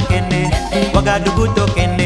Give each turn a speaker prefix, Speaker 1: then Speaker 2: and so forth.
Speaker 1: tokene, wagadugu tokene.